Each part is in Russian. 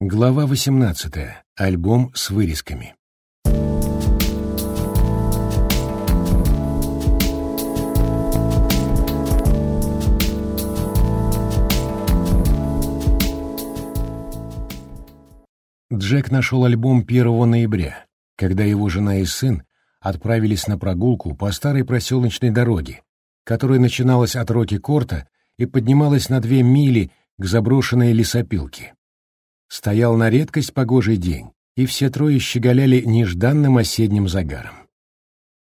Глава 18. Альбом с вырезками. Джек нашел альбом 1 ноября, когда его жена и сын отправились на прогулку по старой проселочной дороге, которая начиналась от Роки-Корта и поднималась на две мили к заброшенной лесопилке. Стоял на редкость погожий день, и все трое щеголяли нежданным осенним загаром.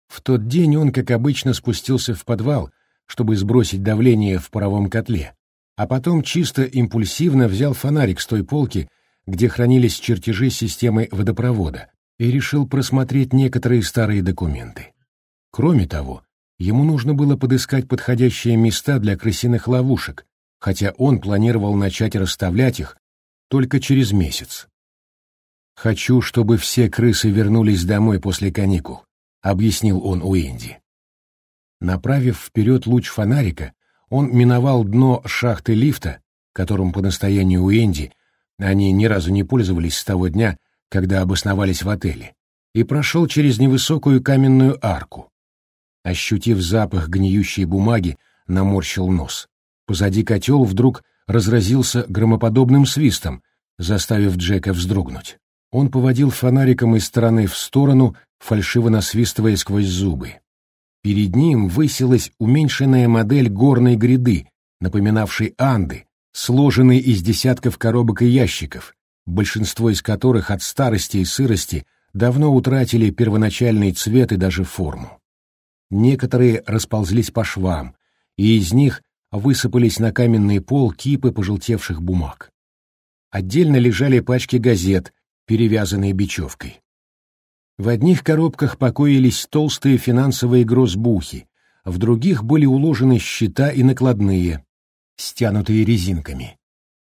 В тот день он, как обычно, спустился в подвал, чтобы сбросить давление в паровом котле, а потом чисто импульсивно взял фонарик с той полки, где хранились чертежи системы водопровода, и решил просмотреть некоторые старые документы. Кроме того, ему нужно было подыскать подходящие места для крысиных ловушек, хотя он планировал начать расставлять их только через месяц. «Хочу, чтобы все крысы вернулись домой после каникул», — объяснил он Уэнди. Направив вперед луч фонарика, он миновал дно шахты лифта, которым по настоянию Уэнди они ни разу не пользовались с того дня, когда обосновались в отеле, и прошел через невысокую каменную арку. Ощутив запах гниющей бумаги, наморщил нос. Позади котел вдруг разразился громоподобным свистом, заставив Джека вздрогнуть. Он поводил фонариком из стороны в сторону, фальшиво насвистывая сквозь зубы. Перед ним высилась уменьшенная модель горной гряды, напоминавшей Анды, сложенной из десятков коробок и ящиков, большинство из которых от старости и сырости давно утратили первоначальный цвет и даже форму. Некоторые расползлись по швам, и из них высыпались на каменный пол кипы пожелтевших бумаг. Отдельно лежали пачки газет, перевязанные бечевкой. В одних коробках покоились толстые финансовые грозбухи, в других были уложены счета и накладные, стянутые резинками.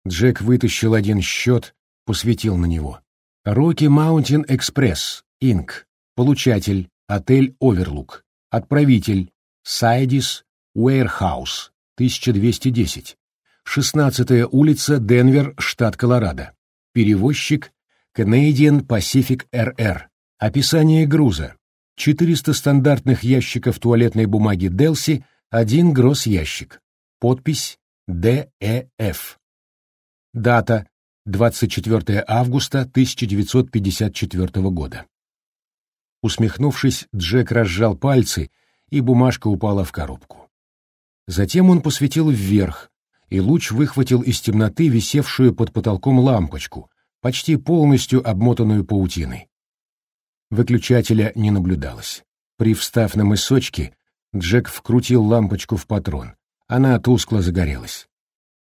Джек вытащил один счет, посветил на него. «Rocky Mountain Express, Inc. Получатель, отель Оверлук. Отправитель, Sidey's Warehouse, 1210. 16-я улица, Денвер, штат Колорадо. Перевозчик Canadian Pacific RR. Описание груза. 400 стандартных ящиков туалетной бумаги Делси, один гросс-ящик. Подпись ДЭФ. Дата 24 августа 1954 года. Усмехнувшись, Джек разжал пальцы, и бумажка упала в коробку. Затем он посветил вверх, и луч выхватил из темноты висевшую под потолком лампочку, почти полностью обмотанную паутиной. Выключателя не наблюдалось. Привстав на мысочки, Джек вкрутил лампочку в патрон. Она тускло загорелась.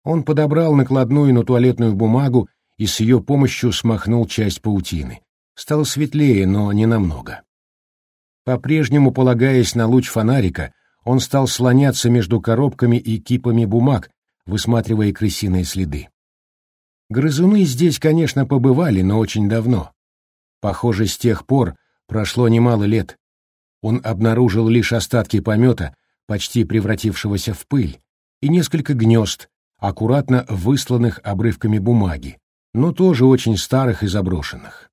Он подобрал накладную на туалетную бумагу и с ее помощью смахнул часть паутины. Стало светлее, но не намного. По-прежнему полагаясь на луч фонарика, он стал слоняться между коробками и кипами бумаг, высматривая крысиные следы. Грызуны здесь, конечно, побывали, но очень давно. Похоже, с тех пор прошло немало лет. Он обнаружил лишь остатки помета, почти превратившегося в пыль, и несколько гнезд, аккуратно высланных обрывками бумаги, но тоже очень старых и заброшенных.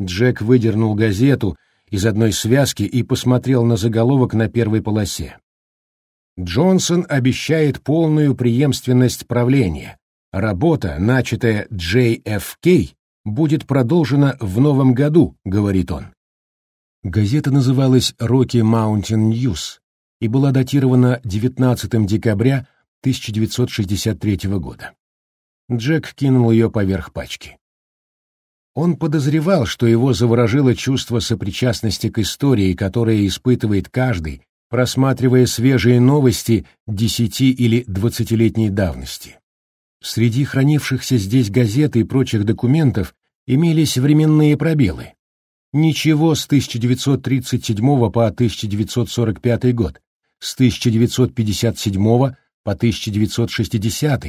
Джек выдернул газету из одной связки и посмотрел на заголовок на первой полосе. Джонсон обещает полную преемственность правления. Работа, начатая JFK, будет продолжена в новом году, говорит он. Газета называлась Rocky Mountain News и была датирована 19 декабря 1963 года. Джек кинул ее поверх пачки. Он подозревал, что его заворожило чувство сопричастности к истории, которое испытывает каждый, просматривая свежие новости десяти- или двадцатилетней давности. Среди хранившихся здесь газет и прочих документов имелись временные пробелы. Ничего с 1937 по 1945 год, с 1957 по 1960,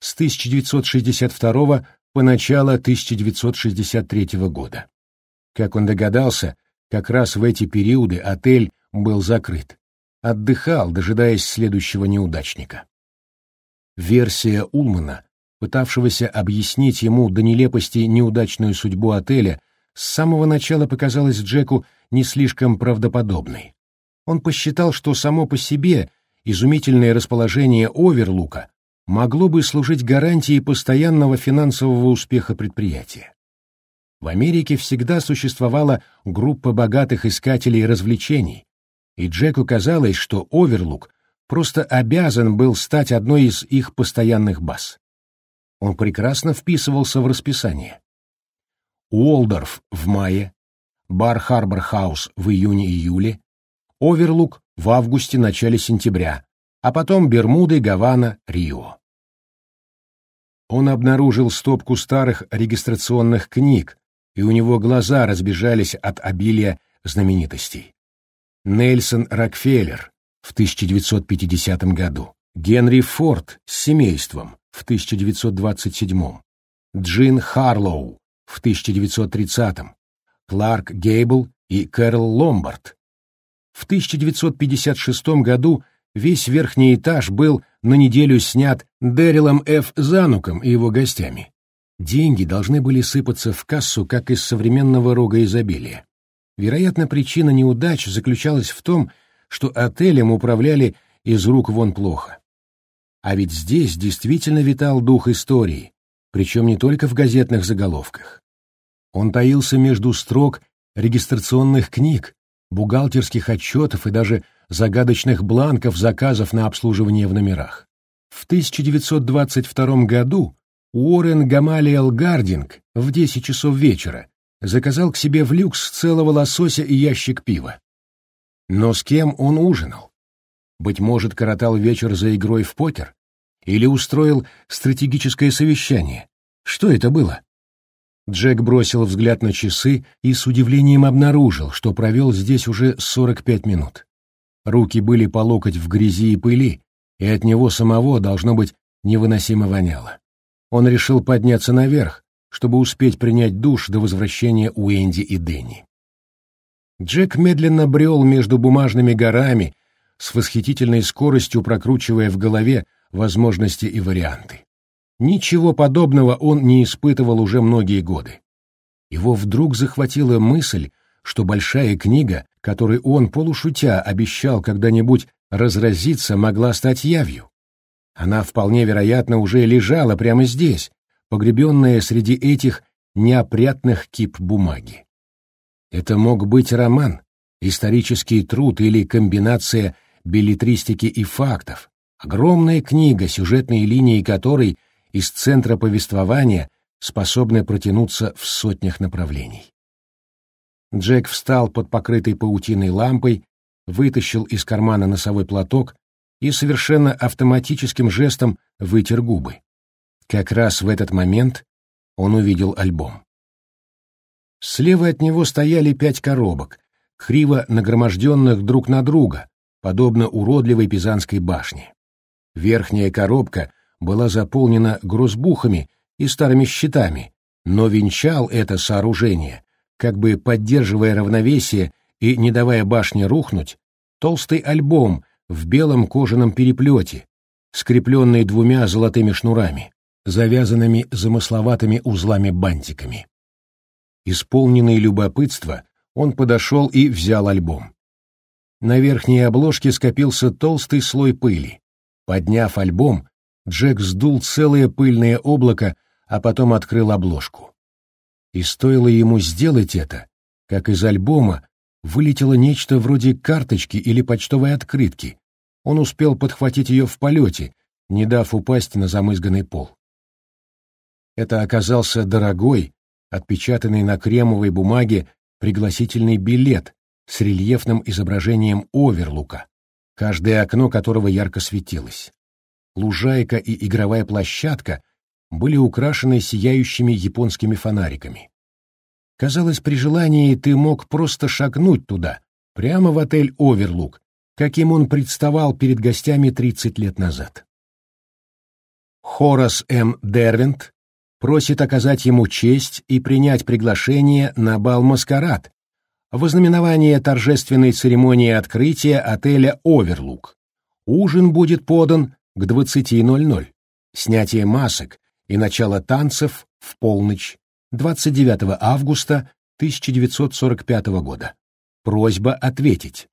с 1962 по начало 1963 года. Как он догадался, как раз в эти периоды отель был закрыт. Отдыхал, дожидаясь следующего неудачника. Версия Улмана пытавшегося объяснить ему до нелепости неудачную судьбу отеля, с самого начала показалась Джеку не слишком правдоподобной. Он посчитал, что само по себе изумительное расположение Оверлука могло бы служить гарантией постоянного финансового успеха предприятия. В Америке всегда существовала группа богатых искателей развлечений, и Джеку казалось, что Оверлук просто обязан был стать одной из их постоянных баз. Он прекрасно вписывался в расписание. Уолдорф в мае, Бар Харбор Хаус в июне-июле, Оверлук в августе-начале сентября, а потом Бермуды, Гавана, Рио. Он обнаружил стопку старых регистрационных книг, и у него глаза разбежались от обилия знаменитостей. Нельсон Рокфеллер в 1950 году, Генри Форд с семейством в 1927, Джин Харлоу в 1930, Кларк Гейбл и Кэрол Ломбард. В 1956 году весь верхний этаж был на неделю снят Дэрилом Ф. Зануком и его гостями. Деньги должны были сыпаться в кассу, как из современного рога изобилия. Вероятно, причина неудач заключалась в том, что отелем управляли из рук вон плохо. А ведь здесь действительно витал дух истории, причем не только в газетных заголовках. Он таился между строк регистрационных книг, бухгалтерских отчетов и даже загадочных бланков заказов на обслуживание в номерах. В 1922 году Уоррен Гамалиэл Гардинг в 10 часов вечера заказал к себе в люкс целого лосося и ящик пива. Но с кем он ужинал? Быть может, коротал вечер за игрой в покер? Или устроил стратегическое совещание? Что это было? Джек бросил взгляд на часы и с удивлением обнаружил, что провел здесь уже 45 минут. Руки были по локоть в грязи и пыли, и от него самого, должно быть, невыносимо воняло. Он решил подняться наверх, чтобы успеть принять душ до возвращения Уэнди и Дэнни. Джек медленно брел между бумажными горами, с восхитительной скоростью прокручивая в голове возможности и варианты. Ничего подобного он не испытывал уже многие годы. Его вдруг захватила мысль, что большая книга, которой он полушутя обещал когда-нибудь разразиться, могла стать явью. Она вполне вероятно уже лежала прямо здесь, погребенная среди этих неопрятных кип бумаги. Это мог быть роман, исторический труд или комбинация билетристики и фактов, огромная книга, сюжетные линии которой из центра повествования способны протянуться в сотнях направлений. Джек встал под покрытой паутиной лампой, вытащил из кармана носовой платок и совершенно автоматическим жестом вытер губы. Как раз в этот момент он увидел альбом. Слева от него стояли пять коробок, криво нагроможденных друг на друга, подобно уродливой пизанской башне. Верхняя коробка была заполнена грузбухами и старыми щитами, но венчал это сооружение, как бы поддерживая равновесие и не давая башне рухнуть, толстый альбом в белом кожаном переплете, скрепленный двумя золотыми шнурами, завязанными замысловатыми узлами-бантиками. Исполненный любопытства, он подошел и взял альбом. На верхней обложке скопился толстый слой пыли. Подняв альбом, Джек сдул целое пыльное облако, а потом открыл обложку. И стоило ему сделать это, как из альбома вылетело нечто вроде карточки или почтовой открытки. Он успел подхватить ее в полете, не дав упасть на замызганный пол. Это оказался дорогой, отпечатанный на кремовой бумаге пригласительный билет с рельефным изображением оверлука, каждое окно которого ярко светилось лужайка и игровая площадка были украшены сияющими японскими фонариками. Казалось, при желании ты мог просто шагнуть туда, прямо в отель «Оверлук», каким он представал перед гостями 30 лет назад. Хорас М. Дервинт просит оказать ему честь и принять приглашение на бал-маскарад, в ознаменование торжественной церемонии открытия отеля «Оверлук». Ужин будет подан к 20.00. Снятие масок, и начало танцев в полночь 29 августа 1945 года. Просьба ответить.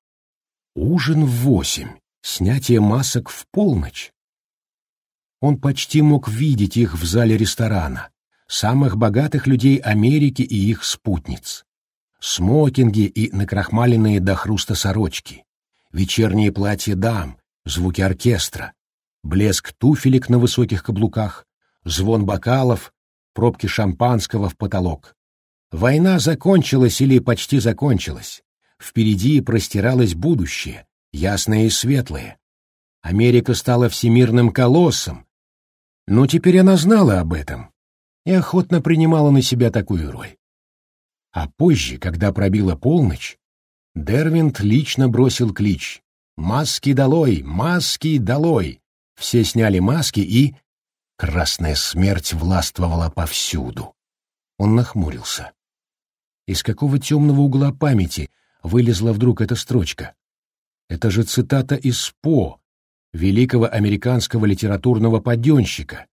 Ужин в восемь, снятие масок в полночь. Он почти мог видеть их в зале ресторана, самых богатых людей Америки и их спутниц. Смокинги и накрахмаленные до хруста сорочки, вечерние платья дам, звуки оркестра, блеск туфелек на высоких каблуках, звон бокалов, пробки шампанского в потолок. Война закончилась или почти закончилась. Впереди простиралось будущее, ясное и светлое. Америка стала всемирным колоссом. Но теперь она знала об этом и охотно принимала на себя такую роль. А позже, когда пробила полночь, Дервинт лично бросил клич «Маски долой! Маски долой!» Все сняли маски и... Красная смерть властвовала повсюду. Он нахмурился. Из какого темного угла памяти вылезла вдруг эта строчка? Это же цитата из По, великого американского литературного подъемщика.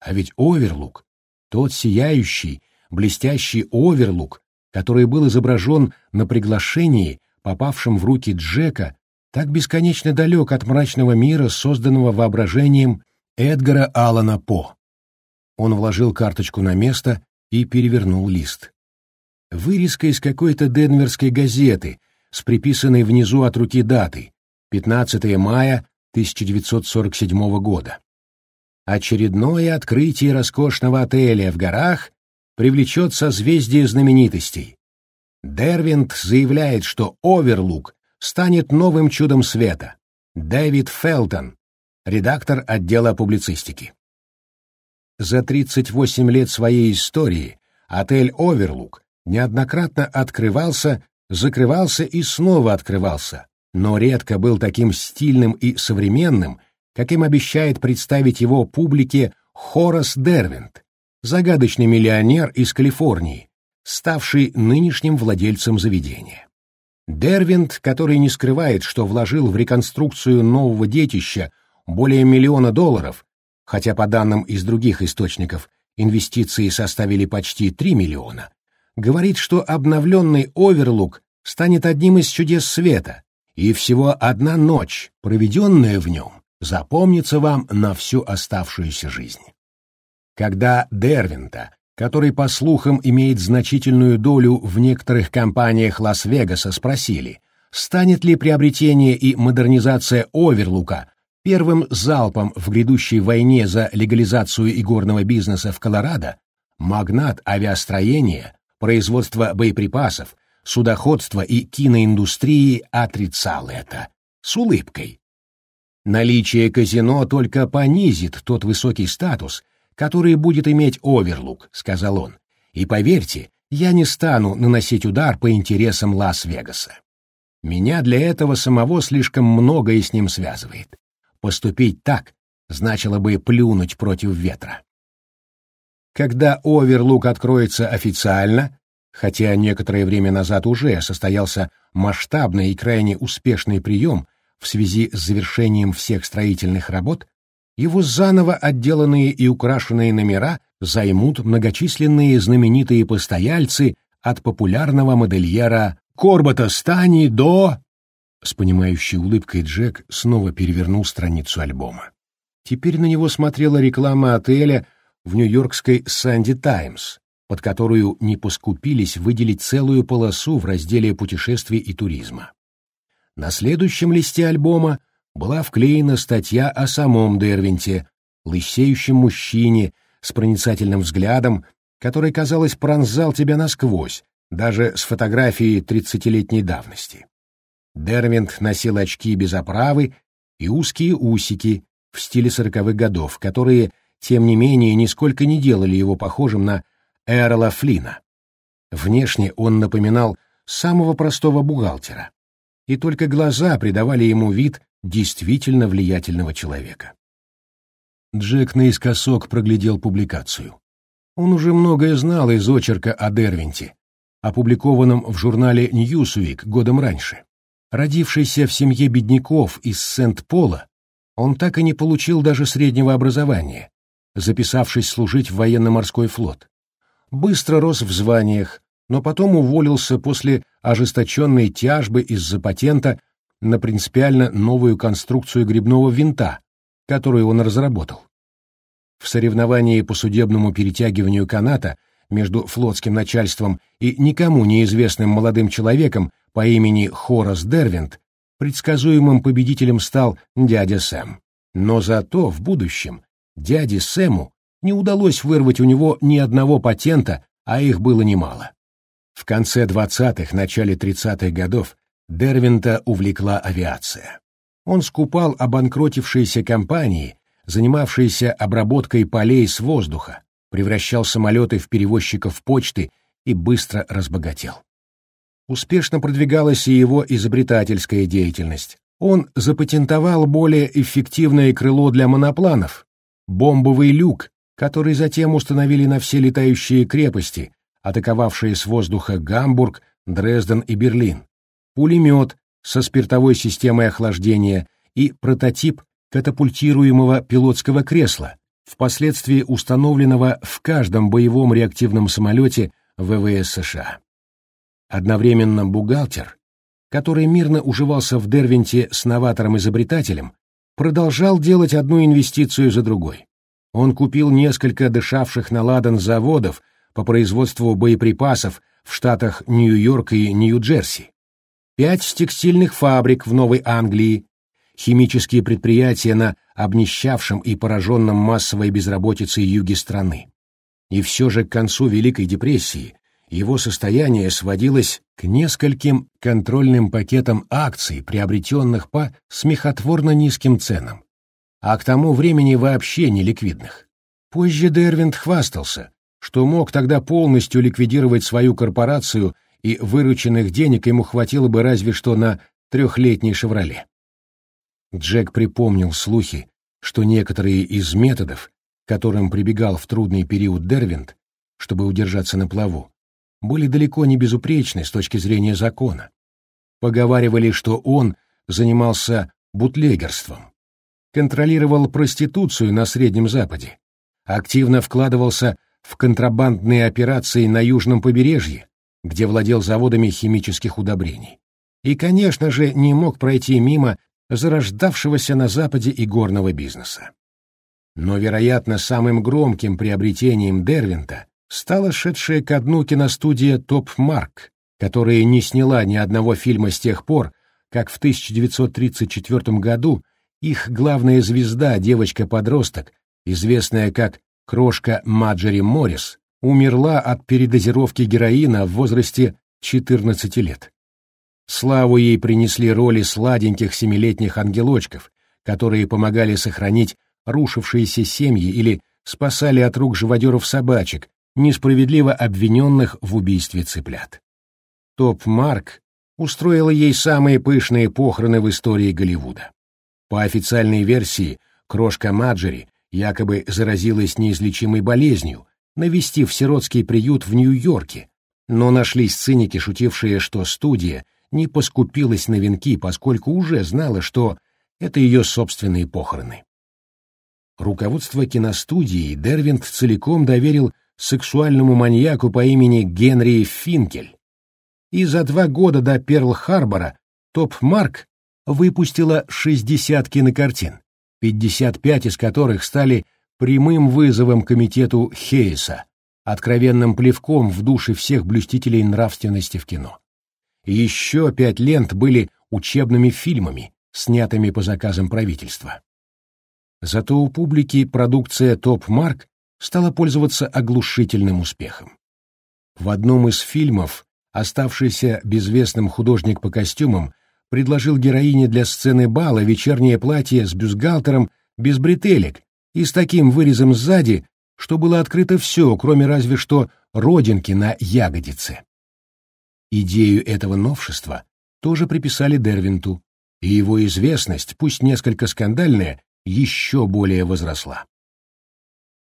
А ведь Оверлук, тот сияющий, блестящий Оверлук, который был изображен на приглашении, попавшем в руки Джека, так бесконечно далек от мрачного мира, созданного воображением Эдгара Аллана По. Он вложил карточку на место и перевернул лист. Вырезка из какой-то денверской газеты с приписанной внизу от руки датой 15 мая 1947 года. Очередное открытие роскошного отеля в горах привлечет созвездие знаменитостей. Дервинт заявляет, что Оверлук станет новым чудом света. Дэвид Фелтон, редактор отдела публицистики. За 38 лет своей истории отель «Оверлук» неоднократно открывался, закрывался и снова открывался, но редко был таким стильным и современным, каким обещает представить его публике Хорас Дервинт, загадочный миллионер из Калифорнии, ставший нынешним владельцем заведения. Дервинт, который не скрывает, что вложил в реконструкцию нового детища более миллиона долларов, хотя по данным из других источников инвестиции составили почти 3 миллиона, говорит, что обновленный Оверлук станет одним из чудес света, и всего одна ночь, проведенная в нем, запомнится вам на всю оставшуюся жизнь. Когда Дервинта, который, по слухам, имеет значительную долю в некоторых компаниях Лас-Вегаса, спросили, станет ли приобретение и модернизация Оверлука Первым залпом в грядущей войне за легализацию игорного бизнеса в Колорадо магнат авиастроения, производства боеприпасов, судоходства и киноиндустрии отрицал это с улыбкой. Наличие казино только понизит тот высокий статус, который будет иметь Оверлук, сказал он. И поверьте, я не стану наносить удар по интересам Лас-Вегаса. Меня для этого самого слишком многое с ним связывает. Поступить так значило бы плюнуть против ветра. Когда Оверлук откроется официально, хотя некоторое время назад уже состоялся масштабный и крайне успешный прием в связи с завершением всех строительных работ, его заново отделанные и украшенные номера займут многочисленные знаменитые постояльцы от популярного модельера Корбата Стани до с понимающей улыбкой Джек снова перевернул страницу альбома. Теперь на него смотрела реклама отеля в нью-йоркской «Санди Таймс», под которую не поскупились выделить целую полосу в разделе путешествий и туризма. На следующем листе альбома была вклеена статья о самом Дервинте, лысеющем мужчине с проницательным взглядом, который, казалось, пронзал тебя насквозь, даже с фотографией тридцатилетней давности. Дервинт носил очки без оправы и узкие усики в стиле сороковых годов, которые, тем не менее, нисколько не делали его похожим на Эрла Флина. Внешне он напоминал самого простого бухгалтера, и только глаза придавали ему вид действительно влиятельного человека. Джек наискосок проглядел публикацию. Он уже многое знал из очерка о Дервинте, опубликованном в журнале «Ньюсуик» годом раньше. Родившийся в семье бедняков из Сент-Пола, он так и не получил даже среднего образования, записавшись служить в военно-морской флот. Быстро рос в званиях, но потом уволился после ожесточенной тяжбы из-за патента на принципиально новую конструкцию грибного винта, которую он разработал. В соревновании по судебному перетягиванию каната между флотским начальством и никому неизвестным молодым человеком по имени Хорас Дервинт предсказуемым победителем стал дядя Сэм. Но зато в будущем дяде Сэму не удалось вырвать у него ни одного патента, а их было немало. В конце 20-х, начале 30-х годов Дервинта увлекла авиация. Он скупал обанкротившиеся компании, занимавшиеся обработкой полей с воздуха, превращал самолеты в перевозчиков почты и быстро разбогател. Успешно продвигалась и его изобретательская деятельность. Он запатентовал более эффективное крыло для монопланов, бомбовый люк, который затем установили на все летающие крепости, атаковавшие с воздуха Гамбург, Дрезден и Берлин, пулемет со спиртовой системой охлаждения и прототип катапультируемого пилотского кресла, впоследствии установленного в каждом боевом реактивном самолете ВВС США. Одновременно бухгалтер, который мирно уживался в Дервинте с новатором-изобретателем, продолжал делать одну инвестицию за другой. Он купил несколько дышавших на ладан заводов по производству боеприпасов в штатах Нью-Йорк и Нью-Джерси, пять текстильных фабрик в Новой Англии, химические предприятия на обнищавшем и пораженном массовой безработицей юге страны. И все же к концу Великой депрессии его состояние сводилось к нескольким контрольным пакетам акций, приобретенных по смехотворно низким ценам, а к тому времени вообще неликвидных. Позже Дервинт хвастался, что мог тогда полностью ликвидировать свою корпорацию, и вырученных денег ему хватило бы разве что на трехлетний «Шевроле». Джек припомнил слухи, что некоторые из методов, которым прибегал в трудный период Дервинт, чтобы удержаться на плаву, были далеко не безупречны с точки зрения закона. Поговаривали, что он занимался бутлегерством, контролировал проституцию на Среднем Западе, активно вкладывался в контрабандные операции на южном побережье, где владел заводами химических удобрений. И, конечно же, не мог пройти мимо зарождавшегося на Западе и горного бизнеса. Но, вероятно, самым громким приобретением Дервинта стала шедшая ко дну киностудия «Топ Марк», которая не сняла ни одного фильма с тех пор, как в 1934 году их главная звезда, девочка-подросток, известная как Крошка Маджери Моррис умерла от передозировки героина в возрасте 14 лет. Славу ей принесли роли сладеньких семилетних ангелочков, которые помогали сохранить рушившиеся семьи или спасали от рук живодеров собачек, несправедливо обвиненных в убийстве цыплят. Топ Марк устроила ей самые пышные похороны в истории Голливуда. По официальной версии, крошка Маджери якобы заразилась неизлечимой болезнью, навестив сиротский приют в Нью-Йорке, но нашлись циники, шутившие, что студия не поскупилась на венки, поскольку уже знала, что это ее собственные похороны. Руководство киностудии Дервинт целиком доверил сексуальному маньяку по имени Генри Финкель. И за два года до Перл-Харбора Топ-Марк выпустила 60 кинокартин, 55 из которых стали прямым вызовом комитету Хейса, откровенным плевком в душе всех блюстителей нравственности в кино. Еще пять лент были учебными фильмами, снятыми по заказам правительства. Зато у публики продукция «Топ-Марк» стала пользоваться оглушительным успехом. В одном из фильмов оставшийся безвестным художник по костюмам предложил героине для сцены бала вечернее платье с бюстгальтером без бретелек и с таким вырезом сзади, что было открыто все, кроме разве что родинки на ягодице. Идею этого новшества тоже приписали Дервинту, и его известность, пусть несколько скандальная, еще более возросла.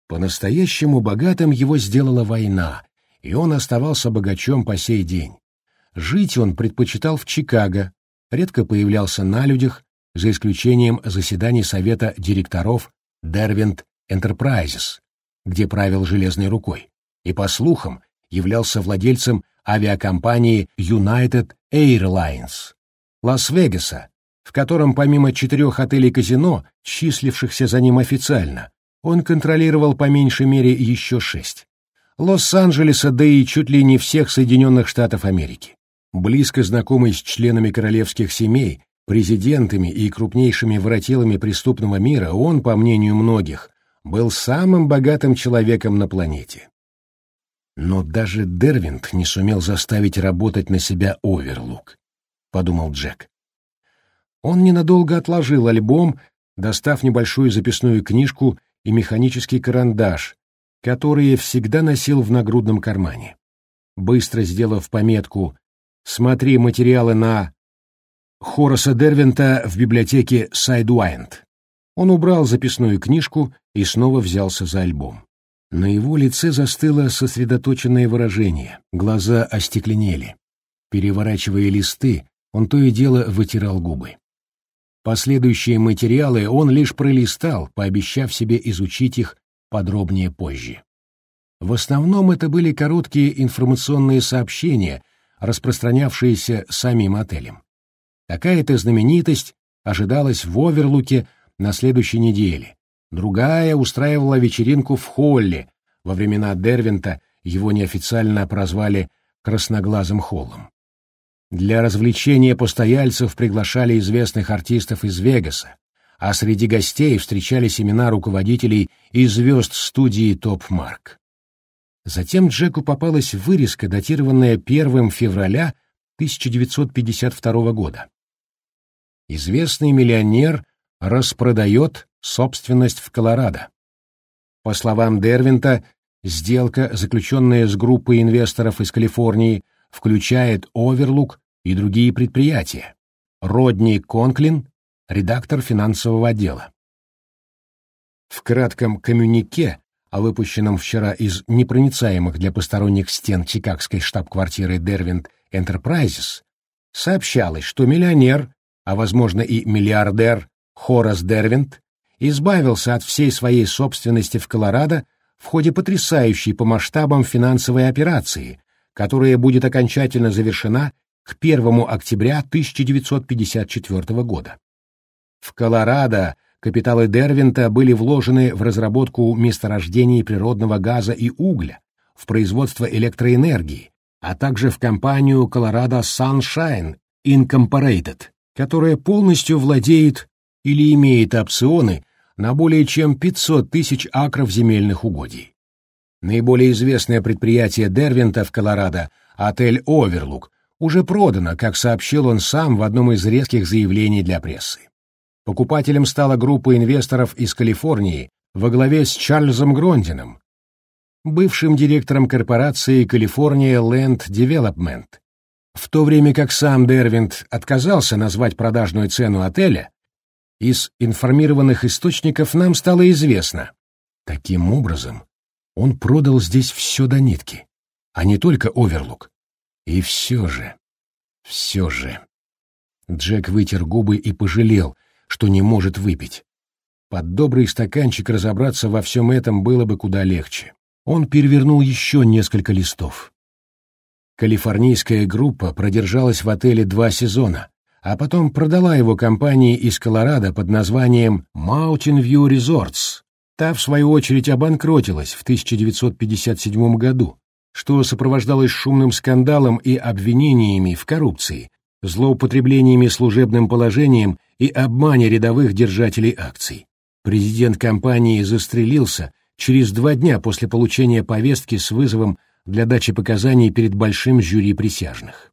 По-настоящему богатым его сделала война, и он оставался богачом по сей день. Жить он предпочитал в Чикаго, редко появлялся на людях, за исключением заседаний совета директоров Дервент Enterprises, где правил железной рукой, и, по слухам, являлся владельцем авиакомпании United Airlines Лас-Вегаса, в котором помимо четырех отелей-казино, числившихся за ним официально, он контролировал по меньшей мере еще шесть. Лос-Анджелеса, да и чуть ли не всех Соединенных Штатов Америки. Близко знакомый с членами королевских семей, президентами и крупнейшими воротилами преступного мира, он, по мнению многих, был самым богатым человеком на планете. Но даже Дервинт не сумел заставить работать на себя Оверлук, — подумал Джек. Он ненадолго отложил альбом, достав небольшую записную книжку и механический карандаш, которые всегда носил в нагрудном кармане. Быстро сделав пометку «Смотри материалы на Хораса Дервинта в библиотеке Сайдуайнд», он убрал записную книжку и снова взялся за альбом. На его лице застыло сосредоточенное выражение, глаза остекленели. Переворачивая листы, он то и дело вытирал губы. Последующие материалы он лишь пролистал, пообещав себе изучить их подробнее позже. В основном это были короткие информационные сообщения, распространявшиеся самим отелем. Какая-то знаменитость ожидалась в Оверлуке на следующей неделе, другая устраивала вечеринку в холле, во времена Дервинта его неофициально прозвали «красноглазым холлом». Для развлечения постояльцев приглашали известных артистов из Вегаса, а среди гостей встречались имена руководителей и звезд студии «Топ Марк». Затем Джеку попалась вырезка, датированная 1 февраля 1952 года. Известный миллионер распродает собственность в Колорадо. По словам Дервинта, сделка, заключенная с группой инвесторов из Калифорнии, включает Оверлук и другие предприятия. Родни Конклин, редактор финансового отдела. В кратком коммюнике, о выпущенном вчера из непроницаемых для посторонних стен чикагской штаб-квартиры Дервинт Enterprises, сообщалось, что миллионер, а возможно и миллиардер Хорас Дервинт избавился от всей своей собственности в Колорадо в ходе потрясающей по масштабам финансовой операции, которая будет окончательно завершена к 1 октября 1954 года. В Колорадо капиталы Дервинта были вложены в разработку месторождений природного газа и угля, в производство электроэнергии, а также в компанию Colorado Sunshine Incorporated, которая полностью владеет или имеет опционы на более чем 500 тысяч акров земельных угодий. Наиболее известное предприятие Дервинта в Колорадо — отель «Оверлук», уже продано, как сообщил он сам в одном из резких заявлений для прессы. Покупателем стала группа инвесторов из Калифорнии во главе с Чарльзом Грондином, бывшим директором корпорации California Land Development. В то время как сам Дервинт отказался назвать продажную цену отеля, из информированных источников нам стало известно. Таким образом, он продал здесь все до нитки, а не только Оверлук. И все же, все же... Джек вытер губы и пожалел, что не может выпить. Под добрый стаканчик разобраться во всем этом было бы куда легче. Он перевернул еще несколько листов. Калифорнийская группа продержалась в отеле два сезона, а потом продала его компании из Колорадо под названием Mountain View Resorts. Та, в свою очередь, обанкротилась в 1957 году, что сопровождалось шумным скандалом и обвинениями в коррупции, злоупотреблениями служебным положением и обмане рядовых держателей акций. Президент компании застрелился через два дня после получения повестки с вызовом для дачи показаний перед большим жюри присяжных.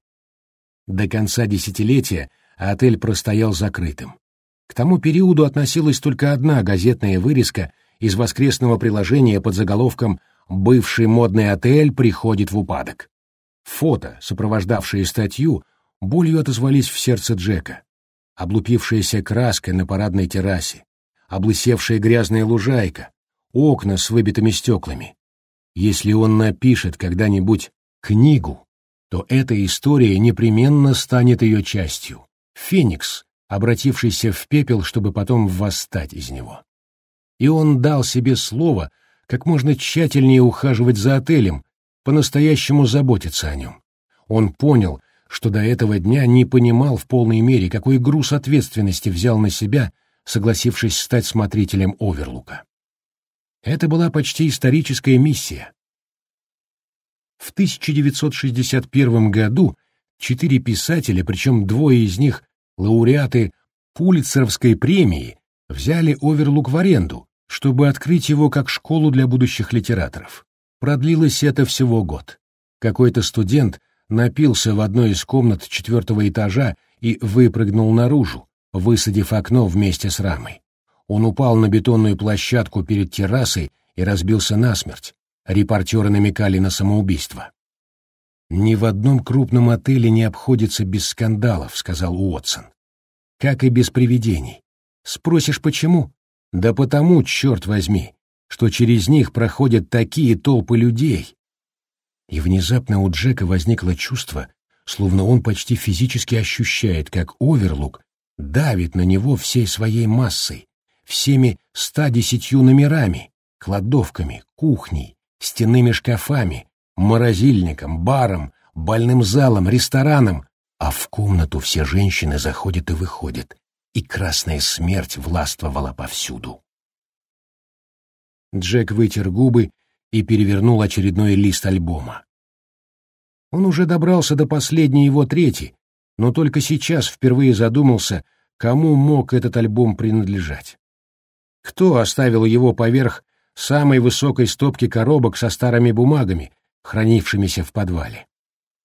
До конца десятилетия отель простоял закрытым. К тому периоду относилась только одна газетная вырезка из воскресного приложения под заголовком «Бывший модный отель приходит в упадок». Фото, сопровождавшие статью, болью отозвались в сердце Джека. Облупившаяся краска на парадной террасе, облысевшая грязная лужайка, окна с выбитыми стеклами. Если он напишет когда-нибудь книгу, то эта история непременно станет ее частью. Феникс, обратившийся в пепел, чтобы потом восстать из него. и он дал себе слово как можно тщательнее ухаживать за отелем, по-настоящему заботиться о нем. Он понял, что до этого дня не понимал в полной мере, какой груз ответственности взял на себя, согласившись стать смотрителем Оверлука. Это была почти историческая миссия. В 1961 году четыре писателя, причем двое из них лауреаты Пулитцеровской премии, взяли Оверлук в аренду, чтобы открыть его как школу для будущих литераторов. Продлилось это всего год. Какой-то студент напился в одной из комнат четвертого этажа и выпрыгнул наружу, высадив окно вместе с рамой. Он упал на бетонную площадку перед террасой и разбился насмерть. Репортеры намекали на самоубийство. «Ни в одном крупном отеле не обходится без скандалов», — сказал Уотсон. «Как и без привидений. Спросишь, почему? Да потому, черт возьми, что через них проходят такие толпы людей». И внезапно у Джека возникло чувство, словно он почти физически ощущает, как Оверлук давит на него всей своей массой, всеми ста десятью номерами, кладовками, кухней, стенными шкафами, морозильником, баром, больным залом, рестораном, а в комнату все женщины заходят и выходят, и красная смерть властвовала повсюду. Джек вытер губы и перевернул очередной лист альбома. Он уже добрался до последней его трети, но только сейчас впервые задумался, кому мог этот альбом принадлежать. Кто оставил его поверх самой высокой стопки коробок со старыми бумагами, хранившимися в подвале?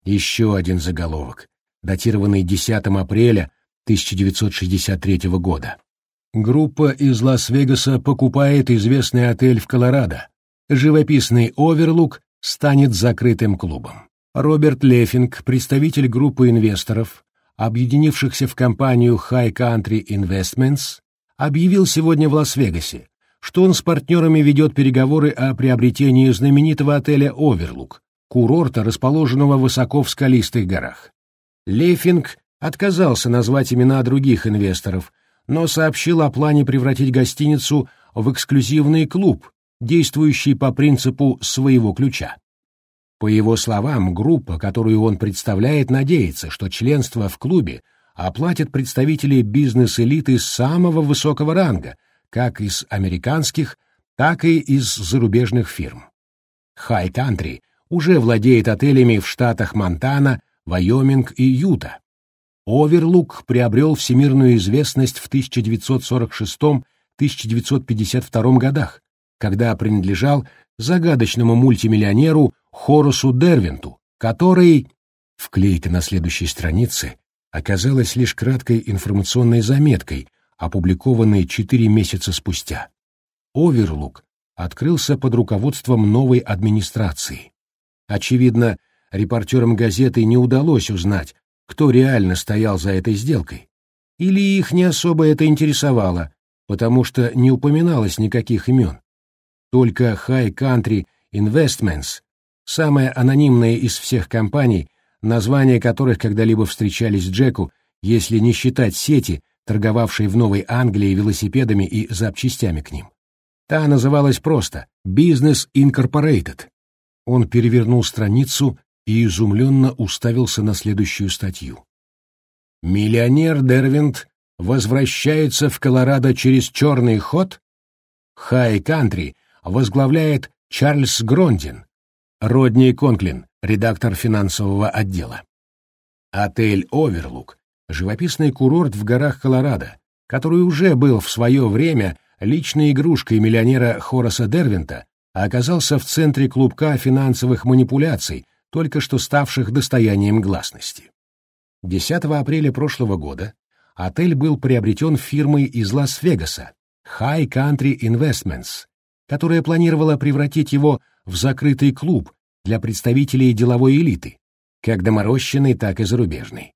Еще один заголовок, датированный 10 апреля 1963 года. Группа из Лас-Вегаса покупает известный отель в Колорадо. Живописный Оверлук станет закрытым клубом. Роберт Лефинг, представитель группы инвесторов, объединившихся в компанию High Country Investments, объявил сегодня в Лас-Вегасе, что он с партнерами ведет переговоры о приобретении знаменитого отеля «Оверлук», курорта, расположенного высоко в скалистых горах. Лейфинг отказался назвать имена других инвесторов, но сообщил о плане превратить гостиницу в эксклюзивный клуб, действующий по принципу своего ключа. По его словам, группа, которую он представляет, надеется, что членство в клубе оплатят представители бизнес-элиты самого высокого ранга, как из американских, так и из зарубежных фирм. High Country уже владеет отелями в штатах Монтана, Вайоминг и Юта. Оверлук приобрел всемирную известность в 1946-1952 годах, когда принадлежал загадочному мультимиллионеру Хорусу Дервинту, который, вклейка на следующей странице, оказалась лишь краткой информационной заметкой, опубликованной четыре месяца спустя. Оверлук открылся под руководством новой администрации. Очевидно, репортерам газеты не удалось узнать, кто реально стоял за этой сделкой. Или их не особо это интересовало, потому что не упоминалось никаких имен. Только High Country Investments самая анонимная из всех компаний, названия которых когда-либо встречались Джеку, если не считать сети, торговавшей в Новой Англии велосипедами и запчастями к ним. Та называлась просто «Business Incorporated». Он перевернул страницу и изумленно уставился на следующую статью. «Миллионер Дервинт возвращается в Колорадо через черный ход?» «Хай Кантри возглавляет Чарльз Грондин, Родни Конклин, редактор финансового отдела. Отель «Оверлук» — живописный курорт в горах Колорадо, который уже был в свое время личной игрушкой миллионера Хораса Дервинта, а оказался в центре клубка финансовых манипуляций, только что ставших достоянием гласности. 10 апреля прошлого года отель был приобретен фирмой из Лас-Вегаса High Country Investments, которая планировала превратить его в закрытый клуб для представителей деловой элиты, как доморощенной, так и зарубежной.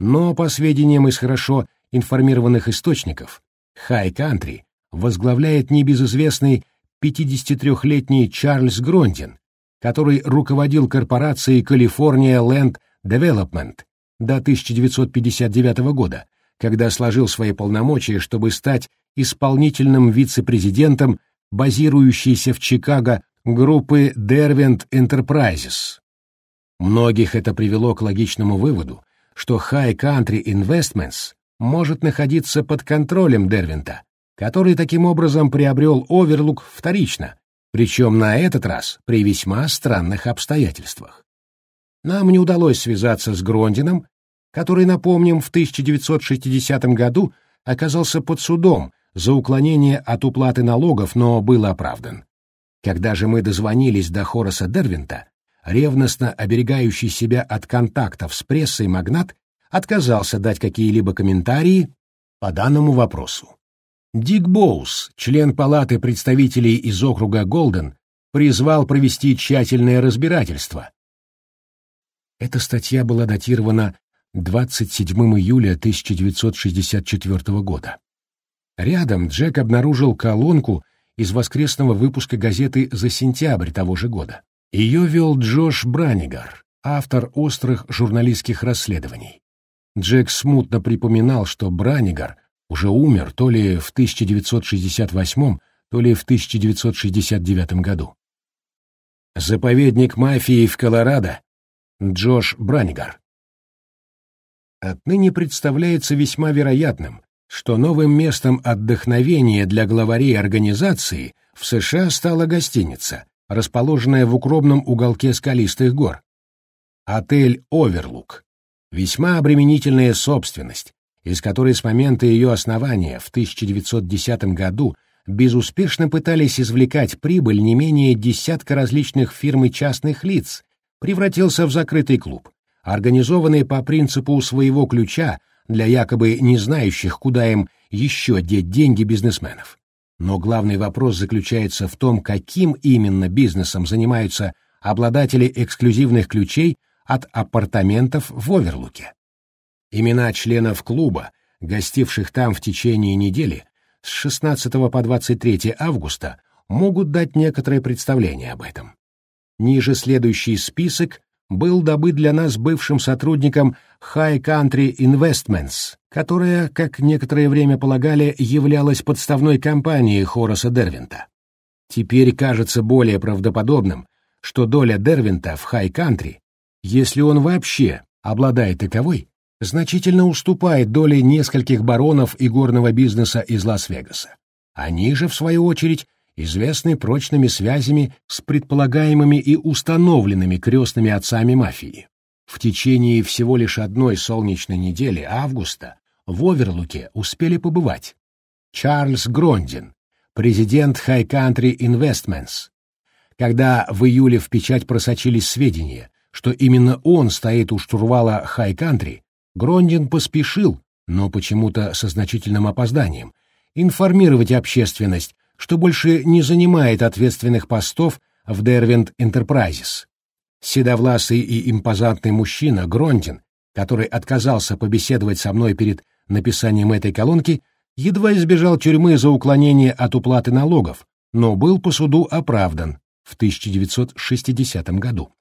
Но, по сведениям из хорошо информированных источников, Country возглавляет небезызвестный 53-летний Чарльз Грондин, который руководил корпорацией California Land Development до 1959 года, когда сложил свои полномочия, чтобы стать исполнительным вице-президентом базирующейся в Чикаго группы Derwent Enterprises. Многих это привело к логичному выводу, что High Country Investments может находиться под контролем Дервинта, который таким образом приобрел Оверлук вторично, причем на этот раз при весьма странных обстоятельствах. Нам не удалось связаться с Грондином, который, напомним, в 1960 году оказался под судом за уклонение от уплаты налогов, но был оправдан. Когда же мы дозвонились до Хораса Дервинта, ревностно оберегающий себя от контактов с прессой магнат отказался дать какие-либо комментарии по данному вопросу. Дик Боус, член Палаты представителей из округа Голден, призвал провести тщательное разбирательство. Эта статья была датирована 27 июля 1964 года. Рядом Джек обнаружил колонку из воскресного выпуска газеты за сентябрь того же года. Ее вел Джош Бранигар, автор острых журналистских расследований. Джек смутно припоминал, что Бранигар уже умер то ли в 1968, то ли в 1969 году. Заповедник мафии в Колорадо Джош Бранигар. Отныне представляется весьма вероятным, что новым местом отдохновения для главарей организации в США стала гостиница, расположенная в укромном уголке скалистых гор. Отель «Оверлук» — весьма обременительная собственность, из которой с момента ее основания в 1910 году безуспешно пытались извлекать прибыль не менее десятка различных фирм и частных лиц, превратился в закрытый клуб, организованный по принципу своего ключа для якобы не знающих, куда им еще деть деньги бизнесменов. Но главный вопрос заключается в том, каким именно бизнесом занимаются обладатели эксклюзивных ключей от апартаментов в Оверлуке. Имена членов клуба, гостивших там в течение недели, с 16 по 23 августа, могут дать некоторое представление об этом. Ниже следующий список был добыт для нас бывшим сотрудником High Country Investments, которая, как некоторое время полагали, являлась подставной компанией Хораса Дервинта. Теперь кажется более правдоподобным, что доля Дервинта в High Country, если он вообще обладает таковой, значительно уступает доле нескольких баронов и горного бизнеса из Лас-Вегаса. Они же, в свою очередь, известный прочными связями с предполагаемыми и установленными крестными отцами мафии. В течение всего лишь одной солнечной недели августа в Оверлуке успели побывать Чарльз Грондин, президент High Country Investments. Когда в июле в печать просочились сведения, что именно он стоит у штурвала High Country, Грондин поспешил, но почему-то со значительным опозданием, информировать общественность что больше не занимает ответственных постов в Derwent Enterprises. Седовласый и импозантный мужчина Грондин, который отказался побеседовать со мной перед написанием этой колонки, едва избежал тюрьмы за уклонение от уплаты налогов, но был по суду оправдан в 1960 году.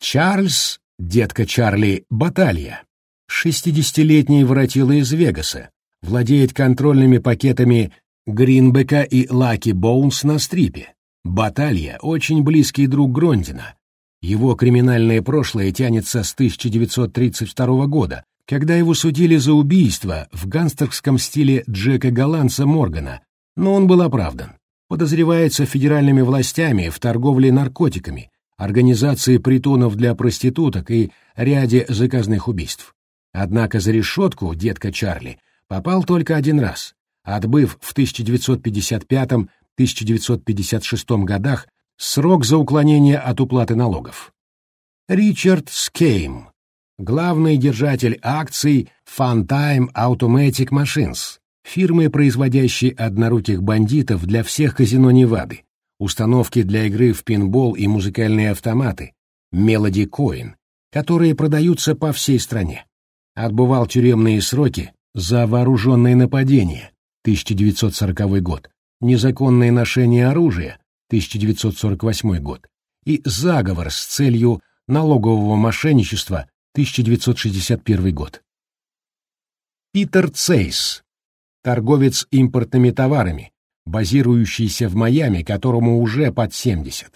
Чарльз, детка Чарли Баталья, 60-летний воротила из Вегаса, владеет контрольными пакетами Гринбека и Лаки Боунс на стрипе. Баталья — очень близкий друг Грондина. Его криминальное прошлое тянется с 1932 года, когда его судили за убийство в гангстерском стиле Джека Голландса Моргана, но он был оправдан. Подозревается федеральными властями в торговле наркотиками, организации притонов для проституток и ряде заказных убийств. Однако за решетку детка Чарли попал только один раз, отбыв в 1955-1956 годах срок за уклонение от уплаты налогов. Ричард Скейм, главный держатель акций Funtime Automatic Machines, фирмы, производящей одноруких бандитов для всех казино Невады, установки для игры в пинбол и музыкальные автоматы, Melody Coin, которые продаются по всей стране. Отбывал тюремные сроки за вооруженные нападения, 1940 год, незаконное ношение оружия, 1948 год, и заговор с целью налогового мошенничества, 1961 год. Питер Цейс, торговец импортными товарами, базирующийся в Майами, которому уже под 70.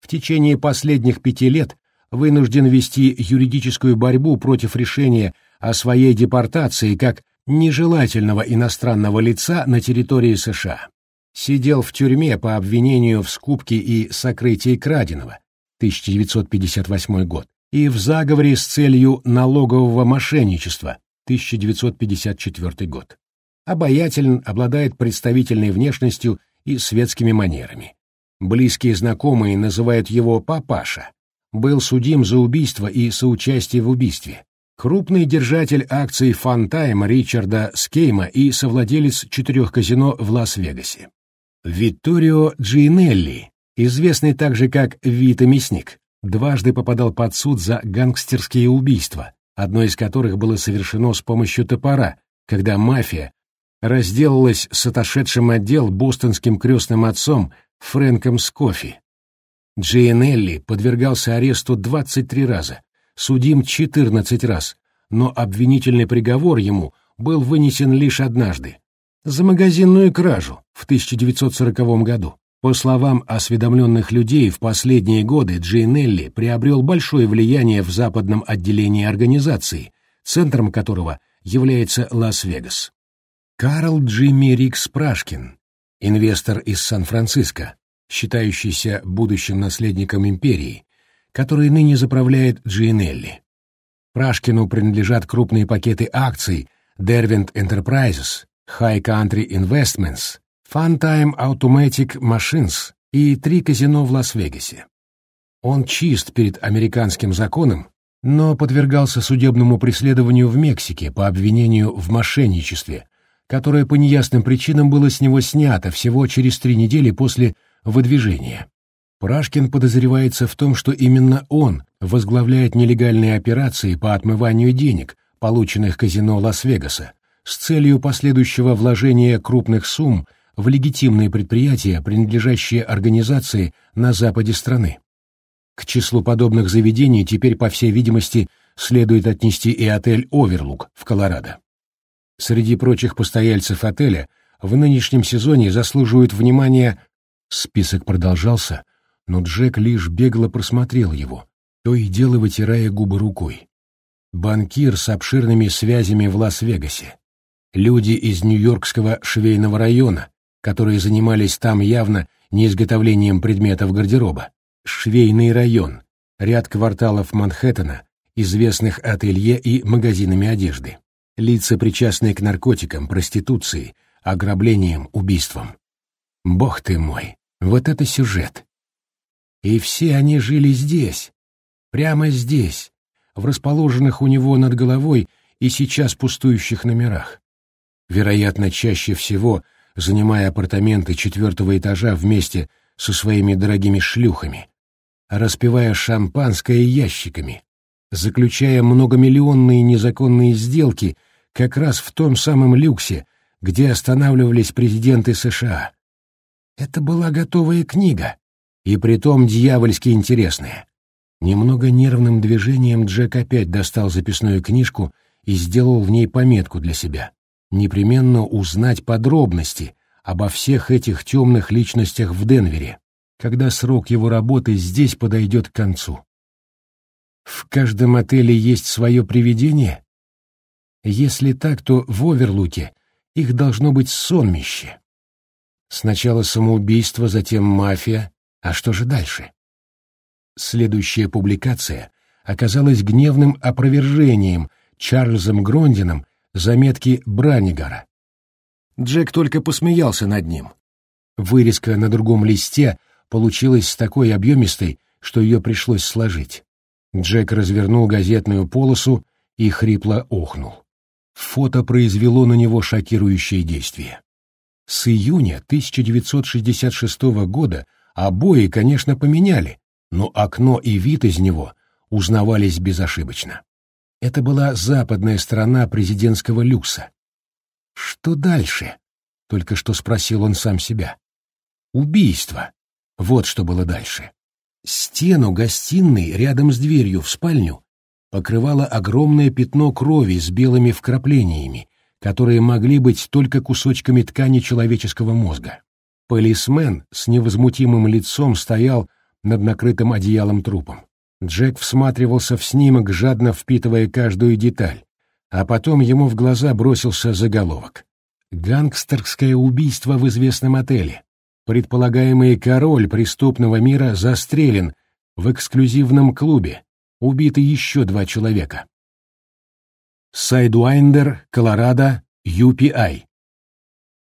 В течение последних пяти лет вынужден вести юридическую борьбу против решения о своей депортации как нежелательного иностранного лица на территории США. Сидел в тюрьме по обвинению в скупке и сокрытии краденого, 1958 год, и в заговоре с целью налогового мошенничества, 1954 год. Обаятелен, обладает представительной внешностью и светскими манерами. Близкие знакомые называют его «папаша». Был судим за убийство и соучастие в убийстве. Крупный держатель акций Fun Time Ричарда Скейма и совладелец четырех казино в Лас-Вегасе. Витторио Джинелли, известный также как Вита Мясник, дважды попадал под суд за гангстерские убийства, одно из которых было совершено с помощью топора, когда мафия разделалась с отошедшим отдел бостонским крестным отцом Фрэнком Скофи. Джейнелли подвергался аресту 23 раза, судим 14 раз, но обвинительный приговор ему был вынесен лишь однажды — за магазинную кражу в 1940 году. По словам осведомленных людей, в последние годы Джейнелли приобрел большое влияние в западном отделении организации, центром которого является Лас-Вегас. Карл Джимми Рикс Прашкин, инвестор из Сан-Франциско, считающийся будущим наследником империи, который ныне заправляет Джинелли. Прашкину принадлежат крупные пакеты акций Derwent Enterprises, High Country Investments, Funtime Automatic Machines и три казино в Лас-Вегасе. Он чист перед американским законом, но подвергался судебному преследованию в Мексике по обвинению в мошенничестве, которое по неясным причинам было с него снято всего через три недели после выдвижения. Прашкин подозревается в том, что именно он возглавляет нелегальные операции по отмыванию денег, полученных казино Лас-Вегаса, с целью последующего вложения крупных сумм в легитимные предприятия, принадлежащие организации на западе страны. К числу подобных заведений теперь, по всей видимости, следует отнести и отель «Оверлук» в Колорадо. Среди прочих постояльцев отеля в нынешнем сезоне заслуживают внимания... Список продолжался, но Джек лишь бегло просмотрел его, то и дело вытирая губы рукой. Банкир с обширными связями в Лас-Вегасе. Люди из Нью-Йоркского швейного района, которые занимались там явно не изготовлением предметов гардероба. Швейный район, ряд кварталов Манхэттена, известных ателье и магазинами одежды лица, причастные к наркотикам, проституции, ограблениям, убийствам. Бог ты мой, вот это сюжет. И все они жили здесь, прямо здесь, в расположенных у него над головой и сейчас пустующих номерах. Вероятно, чаще всего занимая апартаменты четвертого этажа вместе со своими дорогими шлюхами, распивая шампанское ящиками, заключая многомиллионные незаконные сделки как раз в том самом люксе, где останавливались президенты США. Это была готовая книга, и притом дьявольски интересная. Немного нервным движением Джек опять достал записную книжку и сделал в ней пометку для себя. Непременно узнать подробности обо всех этих темных личностях в Денвере, когда срок его работы здесь подойдет к концу. В каждом отеле есть свое привидение? Если так, то в Оверлуке их должно быть сонмище. Сначала самоубийство, затем мафия, а что же дальше? Следующая публикация оказалась гневным опровержением Чарльзом Грондином заметки Бранигара. Джек только посмеялся над ним. Вырезка на другом листе получилась такой объемистой, что ее пришлось сложить. Джек развернул газетную полосу и хрипло охнул. Фото произвело на него шокирующее действие. С июня 1966 года обои, конечно, поменяли, но окно и вид из него узнавались безошибочно. Это была западная сторона президентского люкса. Что дальше? Только что спросил он сам себя. Убийство. Вот что было дальше. Стену гостиной рядом с дверью в спальню покрывало огромное пятно крови с белыми вкраплениями, которые могли быть только кусочками ткани человеческого мозга. Полисмен с невозмутимым лицом стоял над накрытым одеялом трупом. Джек всматривался в снимок, жадно впитывая каждую деталь, а потом ему в глаза бросился заголовок. «Гангстерское убийство в известном отеле. Предполагаемый король преступного мира застрелен в эксклюзивном клубе. Убиты еще два человека». Сайдуайндер, Колорадо, UPI.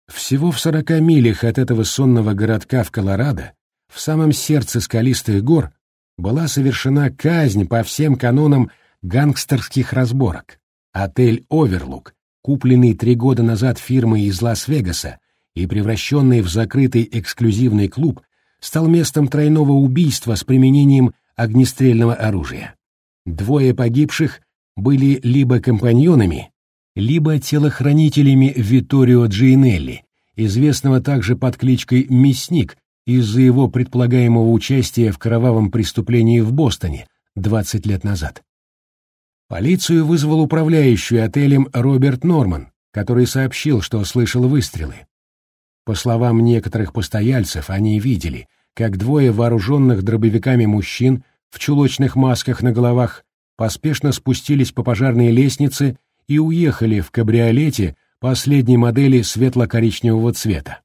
Всего в сорока милях от этого сонного городка в Колорадо, в самом сердце скалистых гор, была совершена казнь по всем канонам гангстерских разборок. Отель «Оверлук», купленный три года назад фирмой из Лас-Вегаса и превращенный в закрытый эксклюзивный клуб, стал местом тройного убийства с применением огнестрельного оружия. Двое погибших были либо компаньонами, либо телохранителями Витторио Джейнелли, известного также под кличкой «Мясник» из-за его предполагаемого участия в кровавом преступлении в Бостоне 20 лет назад. Полицию вызвал управляющий отелем Роберт Норман, который сообщил, что слышал выстрелы. По словам некоторых постояльцев, они видели, как двое вооруженных дробовиками мужчин в чулочных масках на головах поспешно спустились по пожарной лестнице и уехали в кабриолете последней модели светло-коричневого цвета.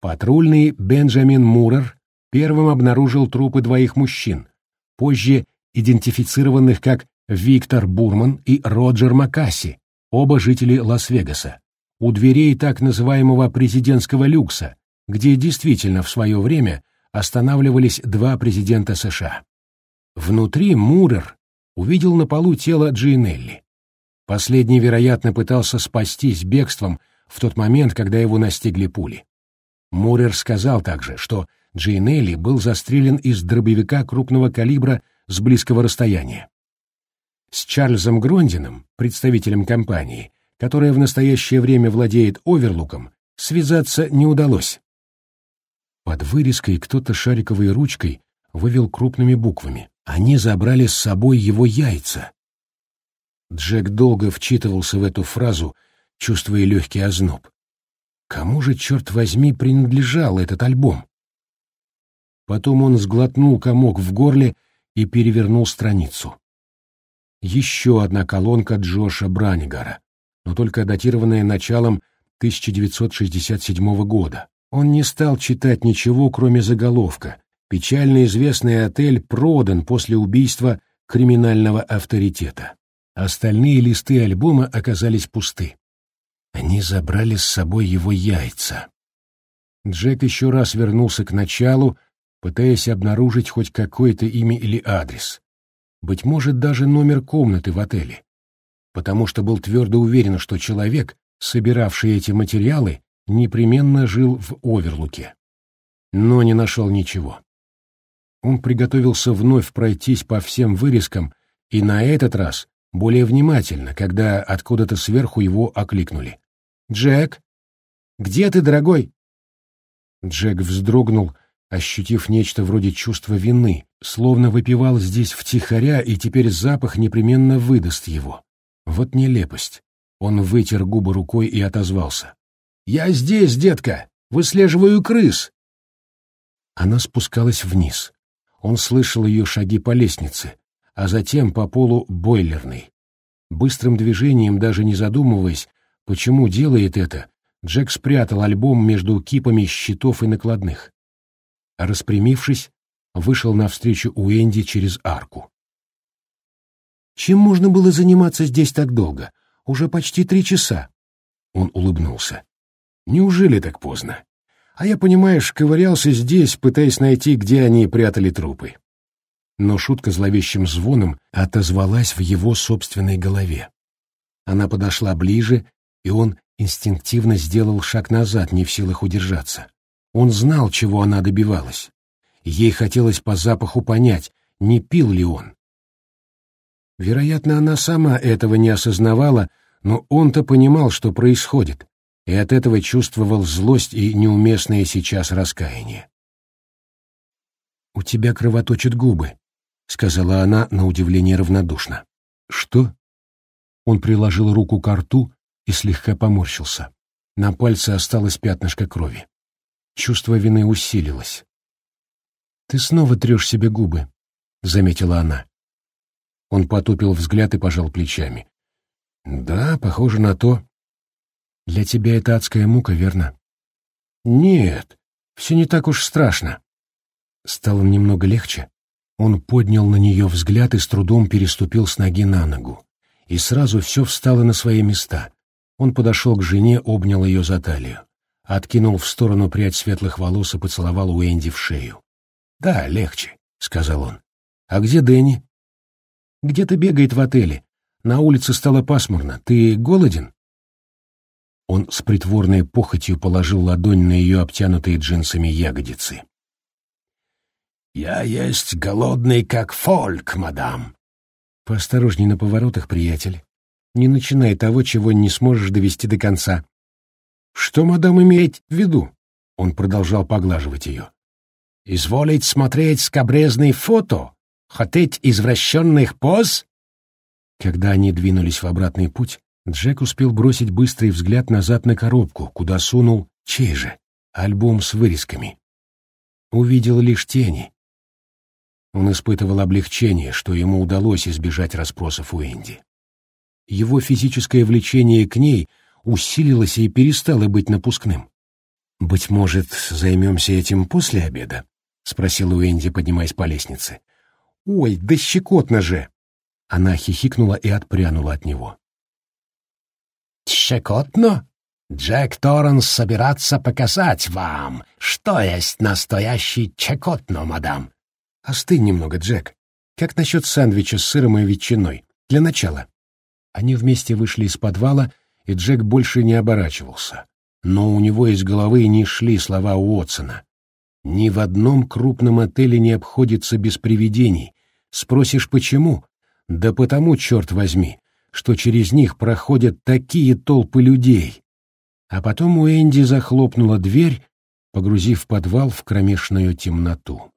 Патрульный Бенджамин Мурер первым обнаружил трупы двоих мужчин, позже идентифицированных как Виктор Бурман и Роджер Макаси, оба жители Лас-Вегаса, у дверей так называемого президентского люкса, где действительно в свое время останавливались два президента США. Внутри Мурер увидел на полу тело Джинелли. Последний, вероятно, пытался спастись бегством в тот момент, когда его настигли пули. Мурер сказал также, что Джейнелли был застрелен из дробовика крупного калибра с близкого расстояния. С Чарльзом Грондином, представителем компании, которая в настоящее время владеет Оверлуком, связаться не удалось. Под вырезкой кто-то шариковой ручкой вывел крупными буквами. Они забрали с собой его яйца. Джек долго вчитывался в эту фразу, чувствуя легкий озноб. Кому же, черт возьми, принадлежал этот альбом? Потом он сглотнул комок в горле и перевернул страницу. Еще одна колонка Джоша Бранигара, но только датированная началом 1967 года. Он не стал читать ничего, кроме заголовка, Печально известный отель продан после убийства криминального авторитета. Остальные листы альбома оказались пусты. Они забрали с собой его яйца. Джек еще раз вернулся к началу, пытаясь обнаружить хоть какое-то имя или адрес. Быть может, даже номер комнаты в отеле. Потому что был твердо уверен, что человек, собиравший эти материалы, непременно жил в Оверлуке. Но не нашел ничего. Он приготовился вновь пройтись по всем вырезкам, и на этот раз более внимательно, когда откуда-то сверху его окликнули. «Джек! Где ты, дорогой?» Джек вздрогнул, ощутив нечто вроде чувства вины, словно выпивал здесь втихаря, и теперь запах непременно выдаст его. Вот нелепость. Он вытер губы рукой и отозвался. «Я здесь, детка! Выслеживаю крыс!» Она спускалась вниз. Он слышал ее шаги по лестнице, а затем по полу бойлерной. Быстрым движением, даже не задумываясь, почему делает это, Джек спрятал альбом между кипами щитов и накладных. распрямившись, вышел навстречу Уэнди через арку. «Чем можно было заниматься здесь так долго? Уже почти три часа». Он улыбнулся. «Неужели так поздно?» А я, понимаешь, ковырялся здесь, пытаясь найти, где они прятали трупы. Но шутка зловещим звоном отозвалась в его собственной голове. Она подошла ближе, и он инстинктивно сделал шаг назад, не в силах удержаться. Он знал, чего она добивалась. Ей хотелось по запаху понять, не пил ли он. Вероятно, она сама этого не осознавала, но он-то понимал, что происходит, и от этого чувствовал злость и неуместное сейчас раскаяние. «У тебя кровоточат губы», — сказала она на удивление равнодушно. «Что?» Он приложил руку к рту и слегка поморщился. На пальце осталось пятнышко крови. Чувство вины усилилось. «Ты снова трешь себе губы», — заметила она. Он потупил взгляд и пожал плечами. «Да, похоже на то. Для тебя это адская мука, верно?» «Нет, все не так уж страшно». Стало немного легче. Он поднял на нее взгляд и с трудом переступил с ноги на ногу. И сразу все встало на свои места. Он подошел к жене, обнял ее за талию, откинул в сторону прядь светлых волос и поцеловал Уэнди в шею. «Да, легче», — сказал он. «А где Дэнни?» «Где-то бегает в отеле. На улице стало пасмурно. Ты голоден?» Он с притворной похотью положил ладонь на ее обтянутые джинсами ягодицы. «Я есть голодный, как фольк, мадам». «Поосторожней на поворотах, приятель. Не начинай того, чего не сможешь довести до конца». «Что мадам имеет в виду?» Он продолжал поглаживать ее. Изволить смотреть скобрезные фото? Хотеть извращенных поз?» Когда они двинулись в обратный путь, Джек успел бросить быстрый взгляд назад на коробку, куда сунул чей же альбом с вырезками. Увидел лишь тени. Он испытывал облегчение, что ему удалось избежать расспросов у Энди. Его физическое влечение к ней усилилось и перестало быть напускным. «Быть может, займемся этим после обеда?» — спросил Уэнди, поднимаясь по лестнице. «Ой, да щекотно же!» Она хихикнула и отпрянула от него. «Щекотно? Джек Торренс собирается показать вам, что есть настоящий чекотно, мадам». «Остынь немного, Джек. Как насчет сэндвича с сыром и ветчиной? Для начала». Они вместе вышли из подвала, и Джек больше не оборачивался. Но у него из головы не шли слова Уотсона. Ни в одном крупном отеле не обходится без привидений. Спросишь, почему? Да потому, черт возьми, что через них проходят такие толпы людей. А потом у Энди захлопнула дверь, погрузив подвал в кромешную темноту.